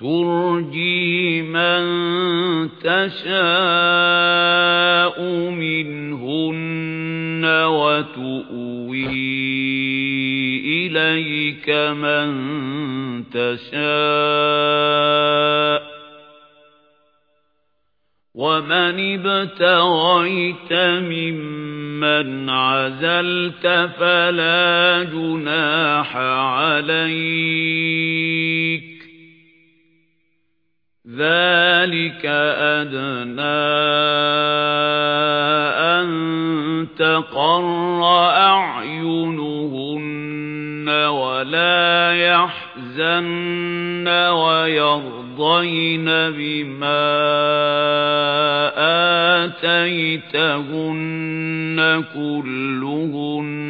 تُرْجِي مَن تَشَاءُ مِنْهُنَّ وَتُؤْوِي إِلَيْكَ مَن تَشَاءُ وَمَنِ ابْتَغَيْتَ مِمَّنْ عَزَلْتَ فَلَا جُنَاحَ عَلَيْكَ ذَلِكَ أَدْنَى أَن تَقَرَّ أَعْيُنُهُنَّ وَلَا يَحْزَنَّ وَيَرْضَيْنَ بِمَا آتَيْتَهُنَّ كُلُّهُنَّ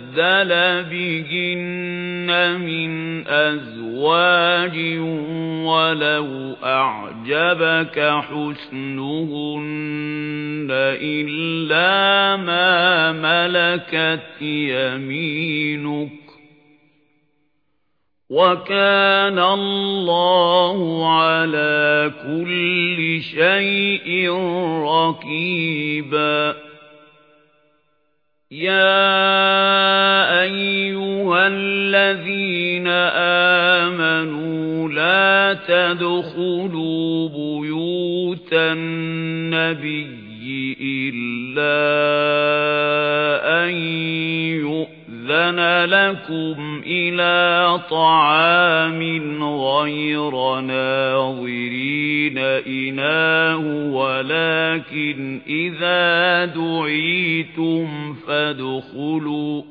تَبَدَّلَ بِهِنَّ مِنْ أَزْوَاجٍ وَلَوْ أَعْجَبَكَ حُسْنُهُنَّ إِلَّا مَا مَلَكَتْ يَمِينُكَ وَكَانَ اللَّهُ عَلَى كُلِّ شَيْءٍ رَقِيبًا. يَا أَيُّهَا الَّذِينَ آمَنُوا لَا تَدْخُلُوا بُيُوتَ النَّبِيِّ إِلَّا أَن يُؤْذَنَ لَكُمْ إِلَى طَعَامٍ غَيْرَ نَاظِرِينَ إِنَاهُ وَلَكِنْ إِذَا دُعِيتُمْ فَادْخُلُوا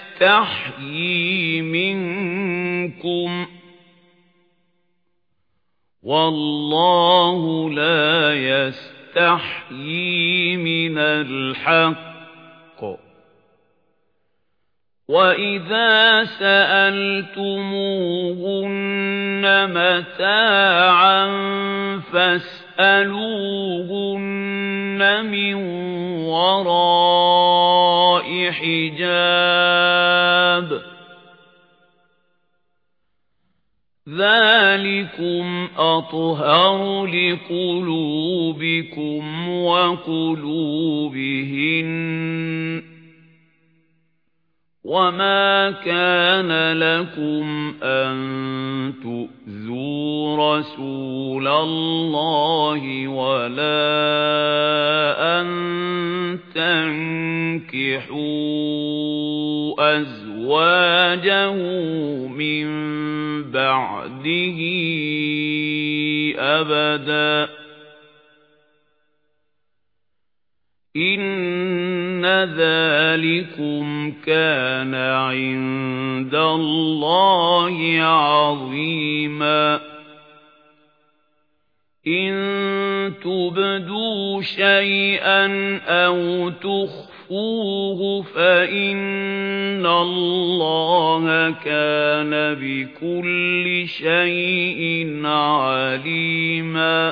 يَسْتَحْيِي مِنكُمْ وَاللَّهُ لَا يَسْتَحْيِي مِنَ الْحَقِّ. وَإِذَا سَأَلْتُمُوهُنَّ مَتَاعًا فَاسْأَلُوهُنَّ مِنْ وَرَاءِ حِجَابٍ ذَلِكُمْ أَطْهَرُ لِقُلُوبِكُمْ وَقُلُوبِهِنَّ وَمَا كَانَ لَكُمْ أَن تُؤْذُوا رَسُولَ اللَّهِ وَلَا أَن تَنكِحُوا أَزْوَاجَهُ مِن بَعْدِهِ أَبَدًا. إِنَّ ذَلِكُمْ كَانَ عِندَ اللَّهِ عَظِيمًا. إِن تُبْدُوا شَيْئًا أَوْ تُخْفُوهُ فَإِنَّ اللَّهَ كَانَ بِكُلِّ شَيْءٍ عَلِيمًا.